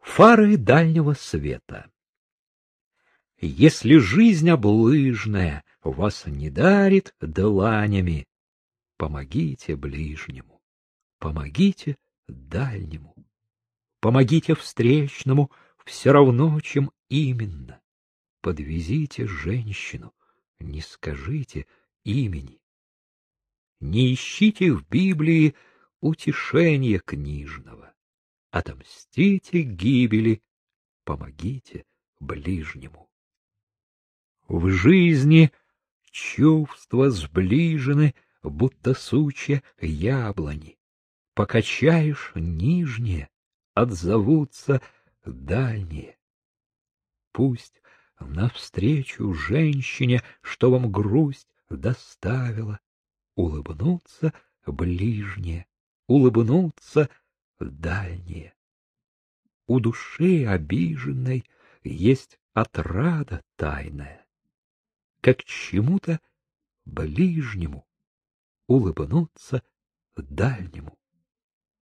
Фары дальнего света. Если жизнь облыжная вас не дарит дланями, помогите ближнему, помогите дальнему, помогите встречному, все равно, чем именно. Подвезите женщину, не скажите имени. Не ищите в Библии утешения книжного. Отомстите гибели, помогите ближнему. В жизни чувства сближены, будто сучья яблони. Покачаешь нижние, отзовутся дальние. Пусть навстречу женщине, что вам грусть доставила, улыбнутся ближние, улыбнутся дальние. У души обиженной есть отрада тайная, как чему-то ближнему улыбнуться дальнему.